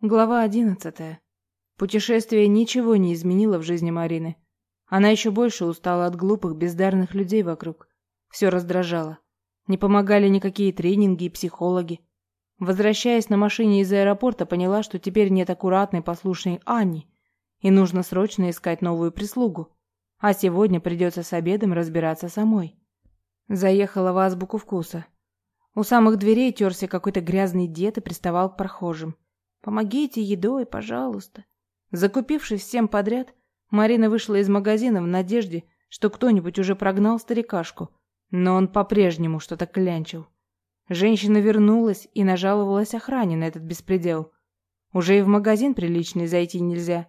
Глава одиннадцатая. Путешествие ничего не изменило в жизни Марины. Она еще больше устала от глупых, бездарных людей вокруг. Все раздражало. Не помогали никакие тренинги и психологи. Возвращаясь на машине из аэропорта, поняла, что теперь нет аккуратной, послушной Ани, и нужно срочно искать новую прислугу. А сегодня придется с обедом разбираться самой. Заехала в азбуку вкуса. У самых дверей терся какой-то грязный дед и приставал к прохожим. Помогите едой, пожалуйста. Закупившись всем подряд, Марина вышла из магазина в надежде, что кто-нибудь уже прогнал старикашку, но он по-прежнему что-то клянчил. Женщина вернулась и нажаловалась охране на этот беспредел. Уже и в магазин приличный зайти нельзя.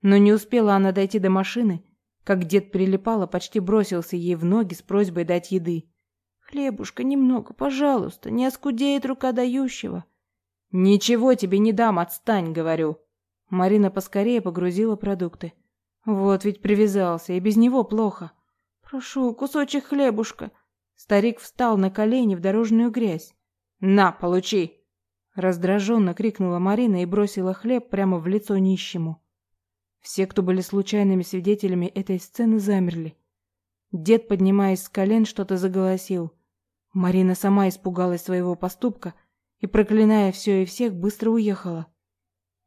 Но не успела она дойти до машины, как дед прилипал, почти бросился ей в ноги с просьбой дать еды. «Хлебушка, немного, пожалуйста, не оскудеет рука дающего». «Ничего тебе не дам, отстань, говорю». Марина поскорее погрузила продукты. Вот ведь привязался, и без него плохо. «Прошу, кусочек хлебушка». Старик встал на колени в дорожную грязь. «На, получи!» Раздраженно крикнула Марина и бросила хлеб прямо в лицо нищему. Все, кто были случайными свидетелями этой сцены, замерли. Дед, поднимаясь с колен, что-то заголосил. Марина сама испугалась своего поступка и, проклиная все и всех, быстро уехала.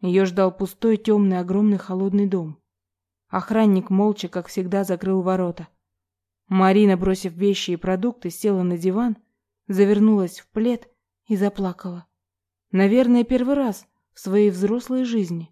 Ее ждал пустой, темный, огромный, холодный дом. Охранник молча, как всегда, закрыл ворота. Марина, бросив вещи и продукты, села на диван, завернулась в плед и заплакала. Наверное, первый раз в своей взрослой жизни.